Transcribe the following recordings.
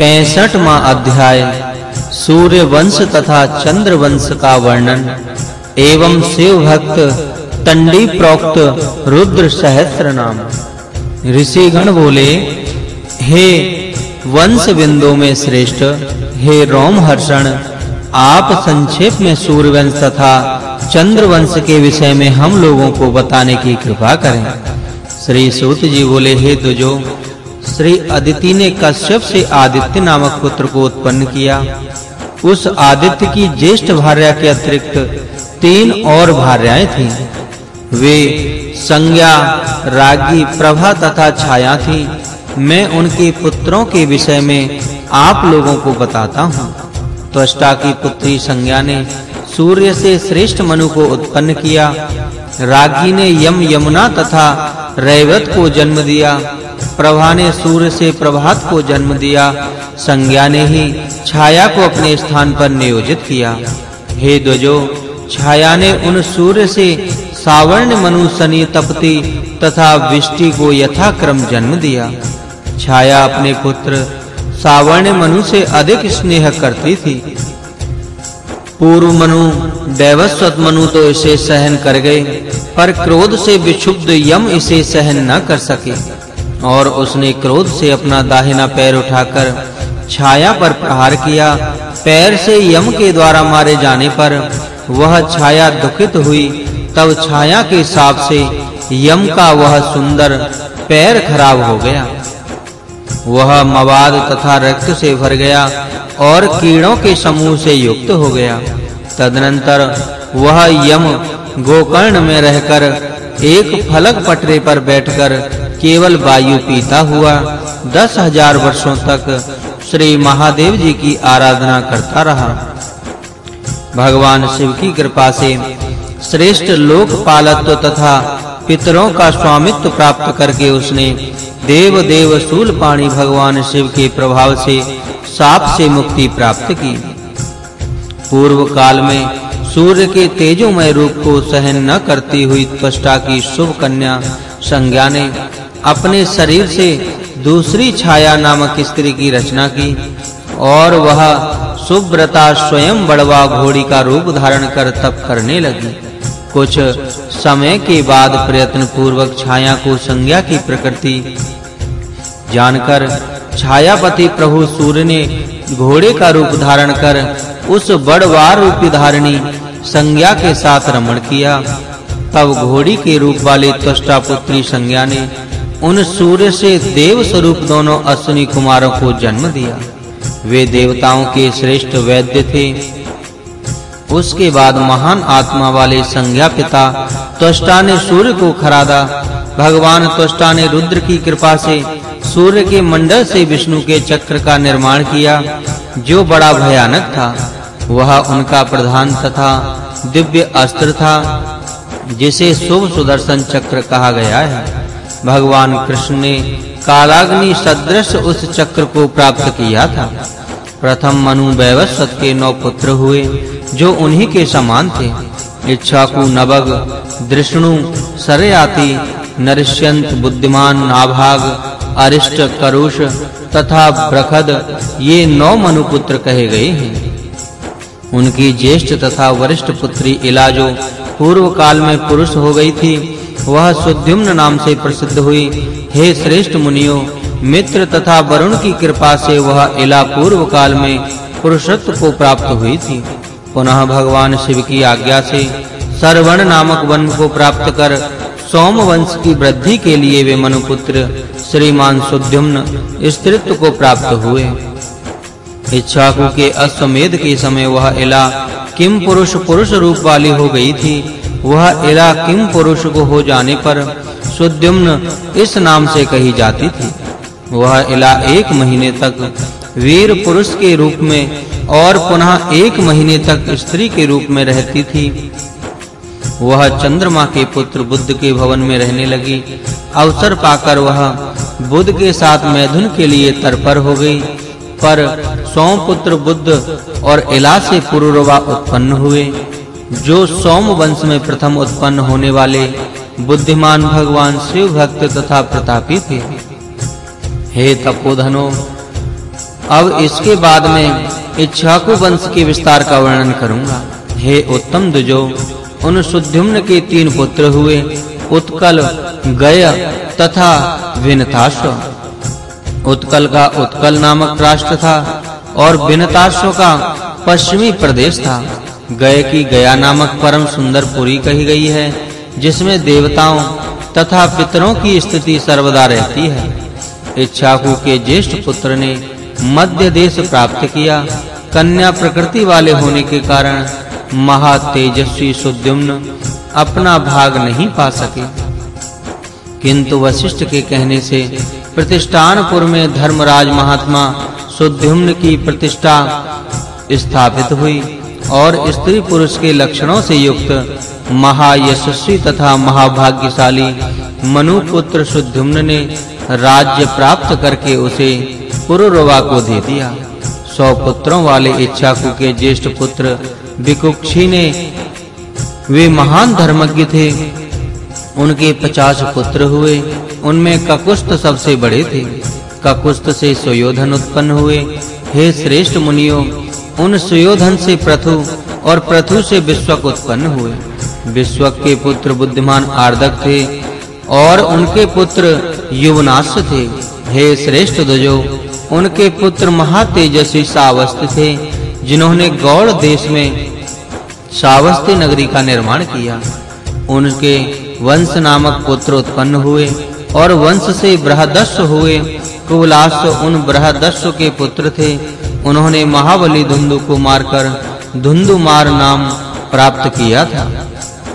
65वां अध्याय सूर्य वंश तथा चंद्र वंश का वर्णन। एवं शिव भक्त तंडी प्रोक्त रुद्र सहस्त्र नाम ऋषिगण बोले, हे वंश बिंदु में श्रेष्ठ, हे रोम हर्षण आप संक्षेप में सूर्य वंश तथा चंद्र वंश के विषय में हम लोगों को बताने की कृपा करें। श्री सूत जी बोले, हे दुजो श्री अदिति ने कश्यप से आदित्य नामक पुत्र को उत्पन्न किया। उस आदित्य की ज्येष्ठ भार्या के अतिरिक्त तीन और भार्याएँ थीं। वे संज्ञा, रागी, प्रभा तथा छाया थी। मैं उनके पुत्रों के विषय में आप लोगों को बताता हूँ। त्वष्टा की पुत्री संज्ञा ने सूर्य से श्रेष्ठ मनु को उत्पन्न किया। रागी ने यम यमुना तथा रैवत को जन्म दिया। प्रभा ने सूर्य से प्रभात को जन्म दिया, संज्ञा ने ही छाया को अपने स्थान पर नियोजित किया। हे द्वजो, छाया ने उन सूर्य से सावर्ण मनु सनी तपति तथा विष्टि को यथाक्रम जन्म दिया। छाया अपने पुत्र सावर्ण मनु से अधिक स्नेह करती थी। पूर्व मनु, दैवस्वत मनु तो इसे सहन कर गए, पर क्रोध से विक्षुब्ध यम इसे सहन न कर सके। और उसने क्रोध से अपना दाहिना पैर उठाकर छाया पर प्रहार किया। पैर से यम के द्वारा मारे जाने पर वह छाया दुखित हुई। तब छाया के साप से यम का वह सुंदर पैर खराब हो गया। वह मवाद तथा रक्त से भर गया और कीड़ों के समूह से युक्त हो गया। तदनंतर वह यम गोकर्ण में रहकर एक फलक पटरे पर बैठकर केवल वायु पीता हुआ, दस हज़ार वर्षों तक श्री महादेव जी की आराधना करता रहा। भगवान शिव की कृपा से श्रेष्ठ लोकपालत्व तथा पितरों का स्वामित्व प्राप्त करके उसने देव देव शूलपाणी भगवान शिव के प्रभाव से साप से मुक्ति प्राप्त की। पूर्व काल में सूर्य के तेजोमय रूप को सहन न करती हुई त्वष्टा की शुभ कन्या संज्ञा ने अपने शरीर से दूसरी छाया नामक स्त्री की रचना की और वह सुब्रता स्वयं बड़वा घोड़ी का रूप धारण कर तप करने लगी। कुछ समय के बाद प्रयत्न पूर्वक छाया को संज्ञा की प्रकृति जानकर छायापति प्रभु सूर्य ने घोड़े का रूप धारण कर उस बड़वार रूपी धारणी संज्ञा के साथ रमण किया। तब घोड़ी के रूप वाले त्वष्टा पुत्री संज्ञा ने उन सूर्य से देव स्वरूप दोनों अश्विनी कुमारों को जन्म दिया। वे देवताओं के श्रेष्ठ वैद्य थे। उसके बाद महान आत्मा वाले संज्ञा पिता त्वष्टा ने सूर्य को खरादा। भगवान त्वष्टा ने रुद्र की कृपा से सूर्य के मंडल से विष्णु के चक्र का निर्माण किया, जो बड़ा भयानक था। वह उनका प्रधान तथा दिव्य अस्त्र था, जिसे शुभ सुदर्शन चक्र कहा गया है। भगवान कृष्ण ने कालाग्नि सदृश उस चक्र को प्राप्त किया था। प्रथम मनु वैवस्वत के नौ पुत्र हुए, जो उन्हीं के समान थे। इच्छाकु नवग दृष्णु, सरयाति, नरिष्यंत, बुद्धिमान, नाभाग, अरिष्ट, करुष तथा प्रखद ये नौ मनु पुत्र कहे गए हैं। उनकी ज्येष्ठ तथा वरिष्ठ पुत्री इलाजो पूर्व काल में पुरुष हो गई थी। वह सुद्युम्न नाम से प्रसिद्ध हुई। हे श्रेष्ठ मुनियों, मित्र तथा वरुण की कृपा से वह इला पूर्व काल में पुरुषत्व को प्राप्त हुई थी। पुनः भगवान शिव की आज्ञा से सरवण नामक वन को प्राप्त कर सोम वंश की वृद्धि के लिए वे मनुपुत्र श्रीमान सुद्युम्न स्त्रीत्व को प्राप्त हुए। इच्छाकु के अश्वमेध के समय वह इला किम पुरुष पुरुष रूप वाली हो गई थी। वह इला किम पुरुष को हो जाने पर सुद्युम्न इस नाम से कही जाती थी। वह इला एक महीने तक वीर पुरुष के रूप में और पुनः एक महीने तक स्त्री के रूप में रहती थी। वह चंद्रमा के पुत्र बुद्ध के भवन में रहने लगी। अवसर पाकर वह बुद्ध के साथ मैथुन के लिए तरपर हो गई। पर सौ पुत्र बुद्ध और इला से पुरुरवा उत्पन्न हुए। जो सोम वंश में प्रथम उत्पन्न होने वाले बुद्धिमान भगवान शिव भक्त तथा प्रतापी थे। हे तपोधनो, अब इसके बाद में इच्छाकु वंश के विस्तार का वर्णन करूँगा। हे उत्तम दुजो उन सुद्युम्न के तीन पुत्र हुए, उत्कल, गय तथा विनताश्व। उत्कल का उत्कल नामक राष्ट्र था और विनताश्व का पश्चिमी प्रदेश था। गय की गया नामक परम सुंदर पुरी कही गई है, जिसमें देवताओं तथा पितरों की स्थिति सर्वदा रहती है। इच्छाकु के ज्येष्ठ पुत्र ने मध्य देश प्राप्त किया। कन्या प्रकृति वाले होने के कारण महा तेजस्वी सुद्युम्न अपना भाग नहीं पा सके। किंतु वशिष्ठ के कहने से प्रतिष्ठानपुर में धर्मराज महात्मा सुद्युम्न की प्रतिष्ठा स्थापित हुई। और स्त्री पुरुष के लक्षणों से युक्त महायशस्वी तथा महाभाग्यशाली मनुपुत्र सुद्युम्न ने राज्य प्राप्त करके उसे पुरुरवा को दे दिया। सौ पुत्रों वाले इच्छाकु के ज्येष्ठ पुत्र विकुक्षी ने, वे महान धर्मज्ञ थे। उनके 50 पुत्र हुए, उनमें ककुस्थ सबसे बड़े थे। ककुस्थ से सुयोधन उत्पन्न हुए। हे श्रेष्ठ मुनियों उन सुयोधन से प्रथु और प्रथु से विश्वक उत्पन्न हुए। विश्वक के पुत्र बुद्धिमान आर्दक थे और उनके पुत्र युवनाश थे। हे श्रेष्ठ दजो, उनके पुत्र महातेजस्वी सावस्त थे, जिन्होंने गौड़ देश में सावस्ती नगरी का निर्माण किया। उनके वंश नामक पुत्र उत्पन्न हुए और वंश से बृहदस्व हुए। कुलास उन बृहदस्व के पुत्र थे उन्होंने महाबली धुंधु को मारकर धुंधुमार नाम प्राप्त किया था।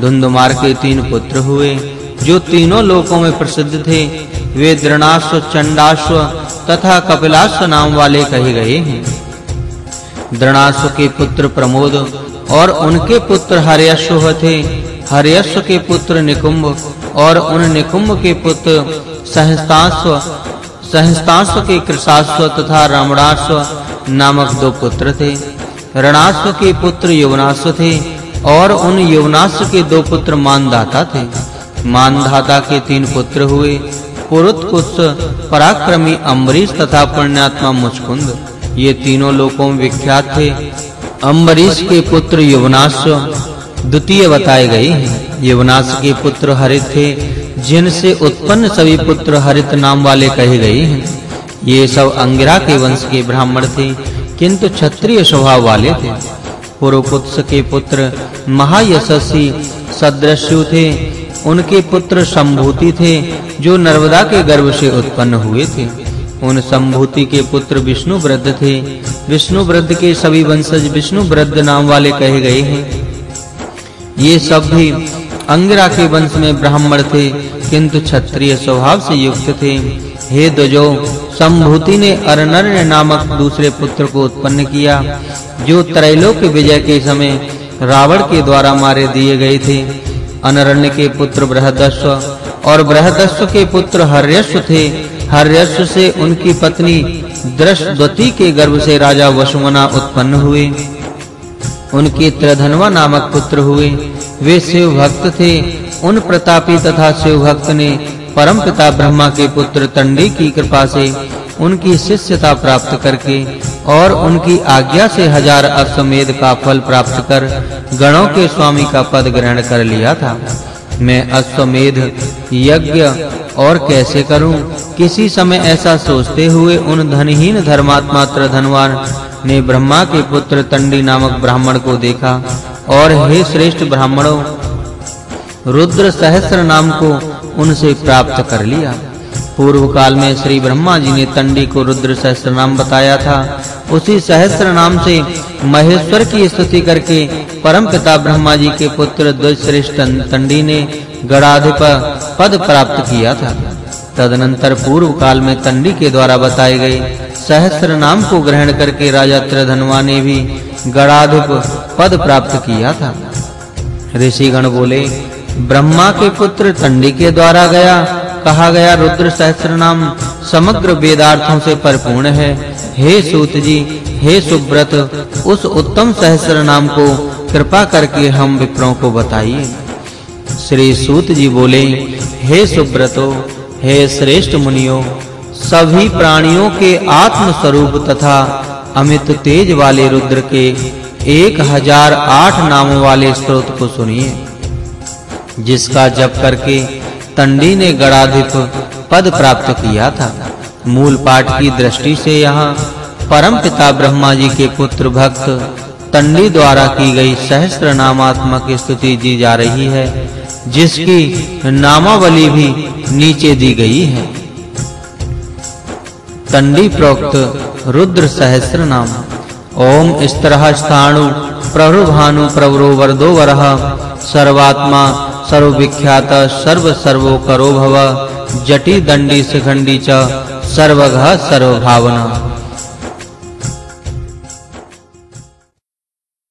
धुंधुमार के तीन पुत्र हुए, जो तीनों लोकों में प्रसिद्ध थे। वे द्रणाश्व, चंडाश्व तथा कपिलाश्व नाम वाले कहे गए हैं। द्रणाश्व के पुत्र प्रमोद और उनके पुत्र हर्यश्व थे। हर्यश्व के पुत्र निकुंभ और उन निकुंभ के पुत्र सहस्ताश्व सहस्ताश्व के कृषाश्व तथा रामणाश्व नामक दो पुत्र थे। रणाश्व के पुत्र यवनाश्व थे और उन यवनाश्व के दो पुत्र मानदाता थे। मानधाता के तीन पुत्र हुए पुरुतकुश पराक्रमी, अम्बरीश तथा पुण्यात्मा मुचकुंद। ये तीनों लोकों में विख्यात थे। अम्बरीश के पुत्र यवनाश्व द्वितीय बताए गए हैं। यवनाश के पुत्र हरित थे, जिनसे उत्पन्न सभी पुत्र हरित नाम वाले कहे गए हैं। ये सब अंगिरा के वंश के ब्राह्मण थे, किंतु क्षत्रिय स्वभाव वाले थे। पुरुपुत्स के पुत्र महायशस्वी सदृश्यु थे। उनके पुत्र संभूति थे, जो नर्मदा के गर्भ से उत्पन्न हुए थे। उन संभूति के पुत्र विष्णु वृद्ध थे। विष्णु वृद्ध के सभी वंशज विष्णु वृद्ध नाम वाले कहे गए हैं। ये सब भी अंगिरा के वंश में ब्राह्मण थे, किंतु क्षत्रिय स्वभाव से युक्त थे। हे दजो संभूति ने अरनर्य नामक दूसरे पुत्र को उत्पन्न किया, जो त्रैलोक के विजय के समय रावण के द्वारा मारे दिए गए थे। अनरण्य के पुत्र बृहदस्व और बृहदस्व के पुत्र हर्यश्व थे। हर्यश्व से उनकी पत्नी दृष्टवती के गर्भ से राजा वसुमना उत्पन्न हुए। उनके त्रधनवा नामक पुत्र हुए। वे शिव भक्त थे। उन प्रतापी तथा शिव भक्त ने परम पिता ब्रह्मा के पुत्र तंडी की कृपा से उनकी शिष्यता प्राप्त करके और उनकी आज्ञा से हज़ार अश्वमेध का फल प्राप्त कर गणों के स्वामी का पद ग्रहण कर लिया था। मैं अश्वमेध, यज्ञ और कैसे करूँ? किसी समय ऐसा सोचते हुए उन धनहीन धर्मात्मा धनवान ने ब्रह्मा के पुत्र तंडी नामक ब्राह्मण को देखा और हे श्रेष्ठ ब्राह्मणों, रुद्र सहस्र नाम को उनसे प्राप्त कर लिया। पूर्व काल में श्री ब्रह्मा जी ने तंडी को रुद्र सहस्र नाम बताया था। उसी सहस्र नाम से महेश्वर की स्तुति करके परम पिता ब्रह्मा जी के पुत्र द्विश्रेष्ठ तंडी ने गणाधिप पद प्राप्त किया था। तदनंतर पूर्व काल में तंडी के द्वारा बताए गए सहस्त्र नाम को ग्रहण करके राजा त्रिधनवा ने भी गणाधिप पद प्राप्त किया था। ऋषिगण बोले ब्रह्मा के पुत्र तंडी के द्वारा गया। कहा गया, रुद्र सहस्र नाम समग्र वेदार्थों से परिपूर्ण है। हे सूत जी, हे सुब्रत उस उत्तम सहस्र नाम को कृपा करके हम विप्रों को बताइए। श्री सूत जी बोले, हे सुब्रतो हे श्रेष्ठ मुनियो, सभी प्राणियों के आत्म स्वरूप तथा अमित तेज वाले रुद्र के 1008 नामों वाले स्तोत्र को सुनिए। जिसका जप करके तंडी ने गणाधिप पद प्राप्त किया था। मूल पाठ की दृष्टि से यहाँ परम पिता ब्रह्मा जी के पुत्र भक्त तंडी द्वारा की गई सहस्त्र नामात्मक स्तुति दी जा रही है, जिसकी नामावली भी नीचे दी गई है। तंडी प्रोक्त रुद्र सहस्त्र नाम ओम स्तरह स्थाणु प्रभुभानु प्रवरो वरदो वरह सर्वात्मा सर्वविख्यात सर्व सर्वो करो भव जटी दंडी शिखंडी च सर्वघ सर्वभावना।